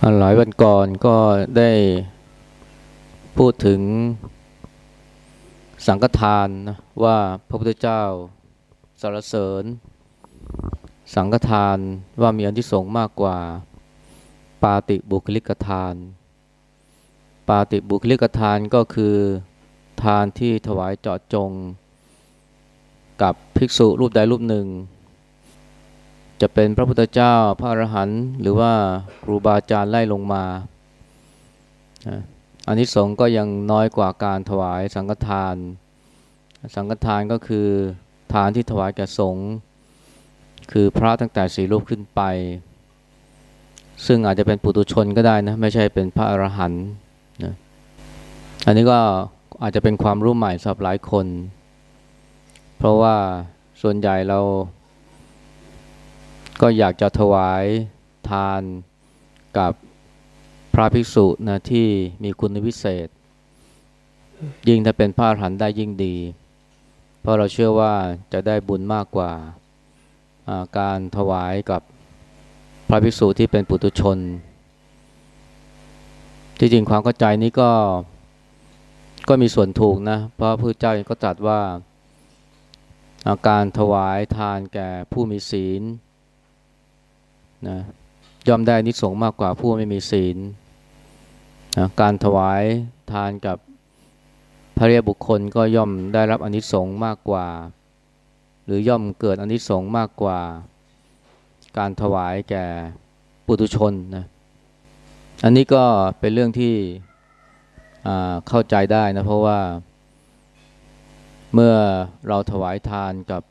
หลายวันก่อนก็ได้พูดถึงสังฆทานนะว่าพระพุทธเจ้าสรรเสริญ สังฆทานว่ามีอันที่สงมากกว่า ปาติบุคลิกทาน ปาติบุคลิกทานก็คือทานที่ถวายเจาะจง กับภิกษุรูปใดรูปหนึ่ง จะเป็นพระพุทธเจ้าพระอรหันต์หรือว่าครูบาอาจารย์ไล่ลงมาอันนี้สงก็ยังน้อยกว่าการถวายสังฆทาน สังฆทานก็คือทานที่ถวายแก่สงฆ์คือพระตั้งแต่สี่รูปขึ้นไป ซึ่งอาจจะเป็นปุถุชนก็ได้นะ ไม่ใช่เป็นพระอรหันต์นะอันนี้ก็อาจจะเป็นความรู้ใหม่สำหรับหลายคน เพราะว่าส่วนใหญ่เรา ก็อยากจะถวายทานกับพระภิกษุนะที่มีคุณวิเศษ ยิ่งถ้าเป็นพระอรหันต์ได้ยิ่งดี เพราะเราเชื่อว่าจะได้บุญมากกว่าการถวายกับพระภิกษุที่เป็นปุถุชน ที่จริงความเข้าใจนี้ก็ก็มีส่วนถูกนะ เพราะพระเจ้าก็ตรัสว่าการถวายทานแก่ผู้มีศีล นะย่อมได้นิสงมากกว่าผู้ไม่มีศีลนะการถวายทานกับพระเรียบุคคลก็ย่อมได้รับอนิสงส์มากกว่า หรือย่อมเกิดอนิสงส์มากกว่า การถวายแก่ปุถุชนนะอันนี้ก็เป็นเรื่องที่เข้าใจได้นะเพราะว่า เมื่อเราถวายทานกับ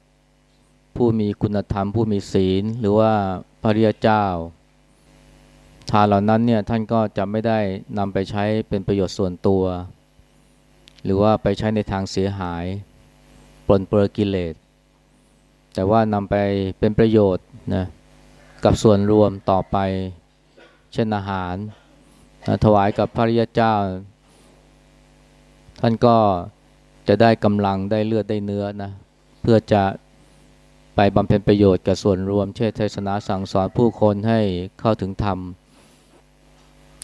ผู้มีคุณธรรม ผู้มีศีล หรือว่าพระริยเจ้า ทานเหล่านั้นเนี่ยท่านก็จะไม่ได้นำไปใช้เป็นประโยชน์ส่วนตัว หรือว่าไปใช้ในทางเสียหายปลนเปลือกิเลส แต่ว่านำไปเป็นประโยชน์นะกับส่วนรวมต่อไป เช่นอาหารนะถวายกับพระริยเจ้า ท่านก็จะได้กำลังได้เลือดได้เนื้อนะเพื่อจะ ไปบำเพ็ญประโยชน์กับส่วนรวม เช่นเทศนาสั่งสอนผู้คนให้เข้าถึงธรรม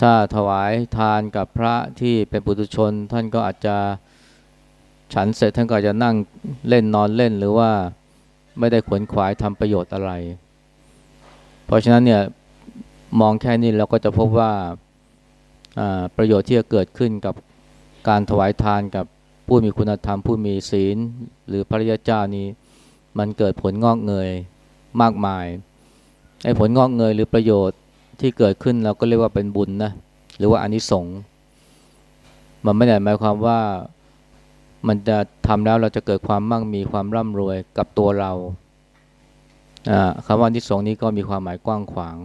ถ้าถวายทานกับพระที่เป็นปุถุชน ท่านก็อาจจะฉันเสร็จท่านก็จะนั่งเล่นนอนเล่นหรือว่าไม่ได้ขวนขวายทำประโยชน์อะไร เพราะฉะนั้นเนี่ยมองแค่นี้เราก็จะพบว่าประโยชน์ที่จะเกิดขึ้นกับการถวายทานกับผู้มีคุณธรรมผู้มีศีล หรือพระริยเจ้านี้ มันเกิดผลงอกเงยมากมายไอ้ผลงอกเงยหรือประโยชน์ที่เกิดขึ้นเราก็เรียกว่าเป็นบุญนะหรือว่าอนิสงส์มันไม่ได้หมายความว่ามันจะทำแล้วเราจะเกิดความมั่งมีความร่ำรวยกับตัวเราคำว่าอนิสงส์นี้ก็มีความหมายกว้างขวาง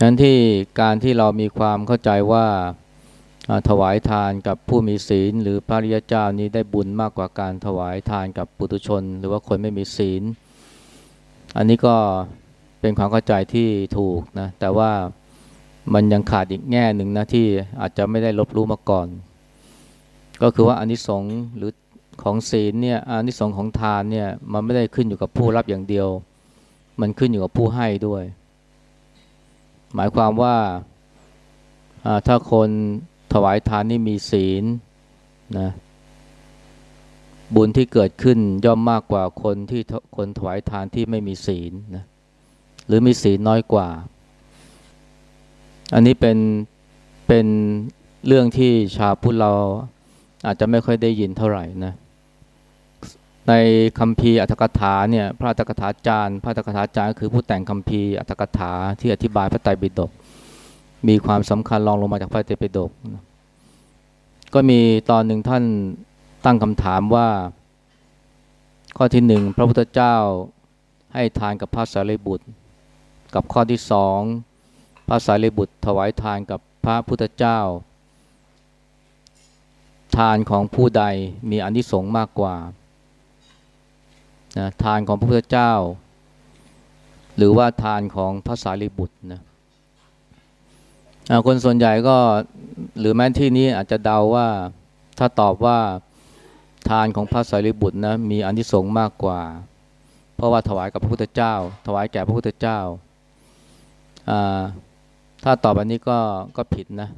นั้นที่การที่เรามีความเข้าใจว่า ถวายทานกับผู้มีศีล หรือพระริยเจ้านี้ได้บุญมากกว่าการถวายทานกับปุถุชน หรือว่าคนไม่มีศีล อันนี้ก็เป็นความเข้าใจที่ถูกนะแต่ว่ามันยังขาดอีกแง่หนึ่งนะที่อาจจะไม่ได้ลบรู้มาก่อน ก็คือว่าอานิสงส์หรือของศีลเนี่ยอานิสงส์ของทานเนี่ยมันไม่ได้ขึ้นอยู่กับผู้รับอย่างเดียว มันขึ้นอยู่กับผู้ให้ด้วย หมายความว่าถ้าคน ถวายทานนี่มีศีลนะบุญที่เกิดขึ้นย่อมมากกว่าคนที่คนถวายทานที่ไม่มีศีลนะหรือมีศีลน้อยกว่า อันนี้เป็นเป็นเรื่องที่ชาวพุทธเราอาจจะไม่ค่อยได้ยินเท่าไหร่นะในคำพีอัตถกถาเนี่ยพระอัตถกถาจารย์ พระอัตถกถาจารย์คือผู้แต่งคำพีอัตถกถาที่อธิบายพระไตรปิฎก มีความสำคัญรองลงมาจากพระเตปิฎกก็มีตอนหนึ่งท่านตั้งคำถามว่า ข้อที่หนึ่งพระพุทธเจ้าให้ทานกับพระสารีบุตร กับข้อที่สองพระสารีบุตรถวายทานกับพระพุทธเจ้า ทานของผู้ใดมีอนิสงส์มากกว่านะทานของพระพุทธเจ้า หรือว่าทานของพระสารีบุตรนะ คนส่วนใหญ่ก็หรือแม้ที่นี้อาจจะเดาว่าถ้าตอบว่าทานของพระสารีบุตรนะมีอนิสงส์มากกว่า เพราะว่าถวายกับพระพุทธเจ้า ถวายแก่พระพุทธเจ้า ถ้าตอบอันนี้ก็ก็ผิดนะ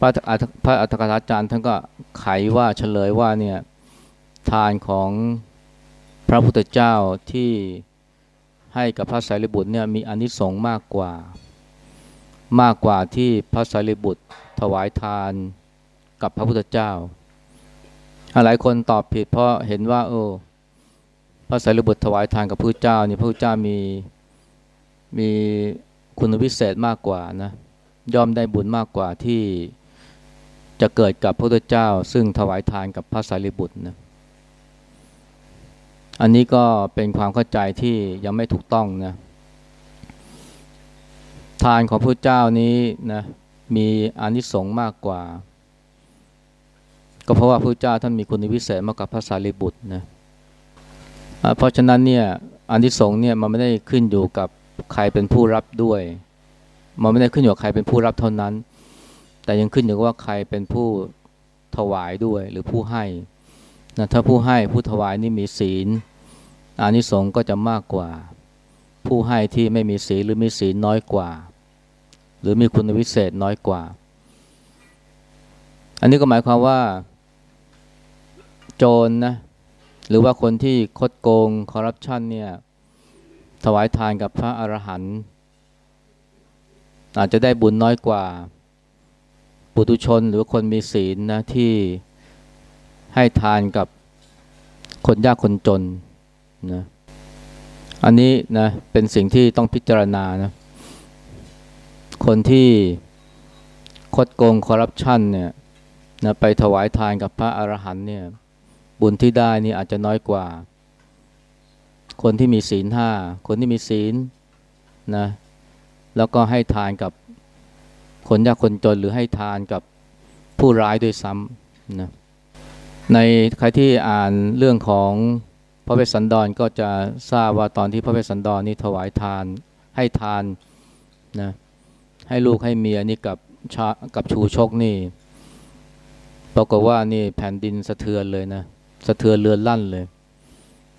พระอัฏพระอัฏฐกถาจารย์ท่านก็ไขว่าเฉลยว่าเนี่ยทานของพระพุทธเจ้าที่ให้กับพระสารีบุตรเนี่ยมีอนิสงส์มากกว่า มากกว่าที่พระสารีบุตรถวายทานกับพระพุทธเจ้า หลายคนตอบผิดเพราะเห็นว่า โอ้พระสารีบุตรถวายทานกับพระพุทธเจ้านี่พระพุทธเจ้ามีมีคุณวิเศษมากกว่านะยอมได้บุญมากกว่าที่จะเกิดกับพระพุทธเจ้า ซึ่งถวายทานกับพระสารีบุตรนะอันนี้ก็เป็นความเข้าใจที่ยังไม่ถูกต้องนะ ทานของพระเจ้านี้นะมีอนิสงส์มากกว่า ก็เพราะว่าพระเจ้าท่านมีคุณวิเศษมากกว่าพระสารีบุตรนะเพราะฉะนั้นเนี่ยอนิสงส์เนี่ยมันไม่ได้ขึ้นอยู่กับใครเป็นผู้รับด้วย มันไม่ได้ขึ้นอยู่กับใครเป็นผู้รับเท่านั้น แต่ยังขึ้นอยู่กับว่าใครเป็นผู้ถวายด้วยหรือผู้ให้นะถ้าผู้ให้ผู้ถวายนี่มีศีลอานิสงส์ก็จะมากกว่า ผู้ให้ที่ไม่มีศีลหรือมีศีลน้อยกว่า หรือมีคุณวิเศษน้อยกว่า อันนี้ก็หมายความว่า โจรนนะหรือว่าคนที่คดโกงคอร์รัปชันเนี่ยถวายทานกับพระอรหันต์อาจจะได้บุญน้อยกว่า ปุถุชนหรือคนมีศีลนะที่ให้ทานกับคนยากคนจนนะ อันนี้นะเป็นสิ่งที่ต้องพิจารณานะ คนที่คดโกงคอร์รัปชันเนี่ยนะไปถวายทานกับพระอรหันต์เนี่ย บุญที่ได้นี่อาจจะน้อยกว่า คนที่มีศีลห้าคนที่มีศีลนะแล้วก็ให้ทานกับคนยากคนจนหรือให้ทานกับผู้ร้ายด้วยซ้ำนะในใครที่อ่านเรื่องของ พระเวสสันดรก็จะทราบว่าตอนที่พระเวสสันดรนี่ถวายทานให้ทานนะให้ลูกให้เมียนี่กับชากับชูชกนี่ปรากฏว่านี่แผ่นดินสะเทือนเลยนะสะเทือนเรือนลั่นเลย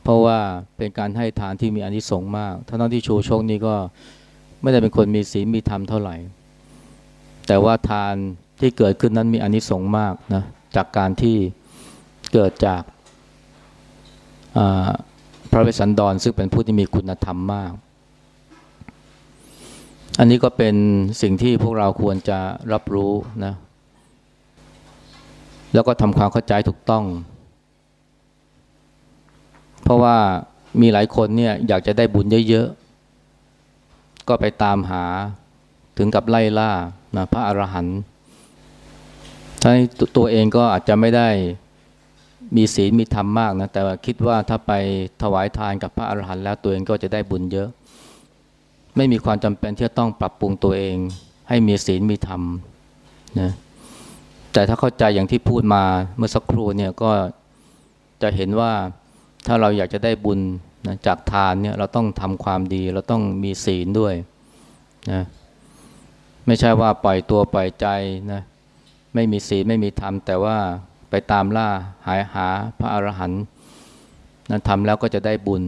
เพราะว่าเป็นการให้ทานที่มีอนิสงส์มากทั้งที่ชูชกนี่ก็ไม่ได้เป็นคนมีศีลมีธรรมเท่าไหร่ แต่ว่าทานที่เกิดขึ้นนั้นมีอนิสงส์มากนะจากการที่เกิดจาก พระเวสสันดรซึ่งเป็นผู้ที่มีคุณธรรมมาก อันนี้ก็เป็นสิ่งที่พวกเราควรจะรับรู้นะ แล้วก็ทำความเข้าใจถูกต้อง เพราะว่ามีหลายคนเนี่ยอยากจะได้บุญเยอะๆ ก็ไปตามหาถึงกับไล่ล่านะพระอรหันต์ทั้งตัวเองก็อาจจะไม่ได้ มีศีลมีธรรมมากนะแต่ว่าคิดว่าถ้าไปถวายทานกับพระอรหันต์แล้วตัวเองก็จะได้บุญเยอะ ไม่มีความจำเป็นที่จะต้องปรับปรุงตัวเอง ให้มีศีลมีธรรมนะแต่ถ้าเข้าใจอย่างที่พูดมาเมื่อสักครู่เนี่ยก็จะเห็นว่าถ้าเราอยากจะได้บุญนะจากทานเนี่ยเราต้องทำความดี เราต้องมีศีลด้วยนะไม่ใช่ว่าปล่อยตัวปล่อยใจนะไม่มีศีลไม่มีธรรมแต่ว่า ไปตามล่าหายหาพระอรหันต์นั้นทำแล้วก็จะได้บุญ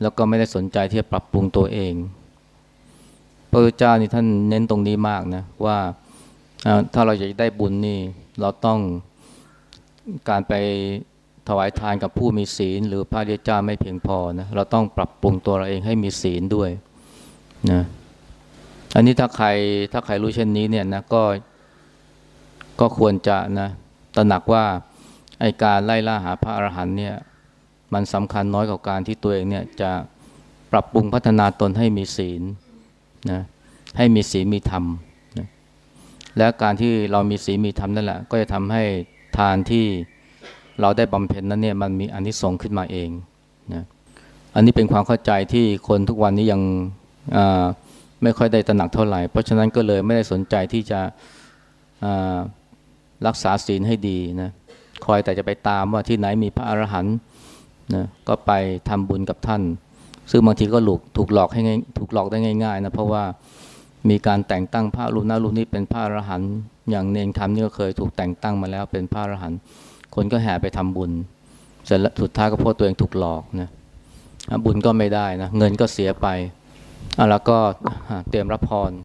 แล้วก็ไม่ได้สนใจที่จะปรับปรุงตัวเองพระพุทธเจ้านี่ท่านเน้นตรงนี้มากนะว่าถ้าเราอยากได้บุญนี่เราต้องการไปถวายทานกับผู้มีศีล หรือพระเดียเจ้าไม่เพียงพอนะเราต้องปรับปรุงตัวเราเองให้มีศีลด้วยนะอันนี้ถ้าใครถ้าใครรู้เช่นนี้เนี่ยนะก็ก็ควรจะนะ ตระหนักว่าไอการไล่ล่าหาพระอรหันต์เนี่ยมันสำคัญน้อยกว่าการที่ตัวเองเนี่ยจะปรับปรุงพัฒนาตนให้มีศีลนะให้มีศีลมีธรรมนะและการที่เรามีศีลมีธรรมนั่นแหละ ก็จะทำให้ทานที่เราได้บำเพ็ญนั้นเนี่ยมันมีอนนิสงส์ขึ้นมาเองนะอันนี้เป็นความเข้าใจที่คนทุกวันนี้ยังไม่ค่อยได้ตระหนักเท่าไหร่ เพราะฉะนั้นก็เลยไม่ได้สนใจที่จะ รักษาศีลให้ดีนะคอยแต่จะไปตามว่าที่ไหนมีพระอรหันต์นะก็ไปทำบุญกับท่าน ซึ่งบางทีก็หลุกถูกหลอกให้ถูกหลอกได้ง่ายๆนะเพราะว่ามีการแต่งตั้งพระรูปนั้นรูปนี้เป็นพระอรหันต์อย่างเนงคำนี่ก็เคยถูกแต่งตั้งมาแล้วเป็นพระอรหันต์คนก็แห่ไปทำบุญเสร็จแล้วสุดท้ายก็พบตัวเองถูกหลอกนะบุญก็ไม่ได้นะเงินก็เสียไปแล้วก็เตรียมรับพร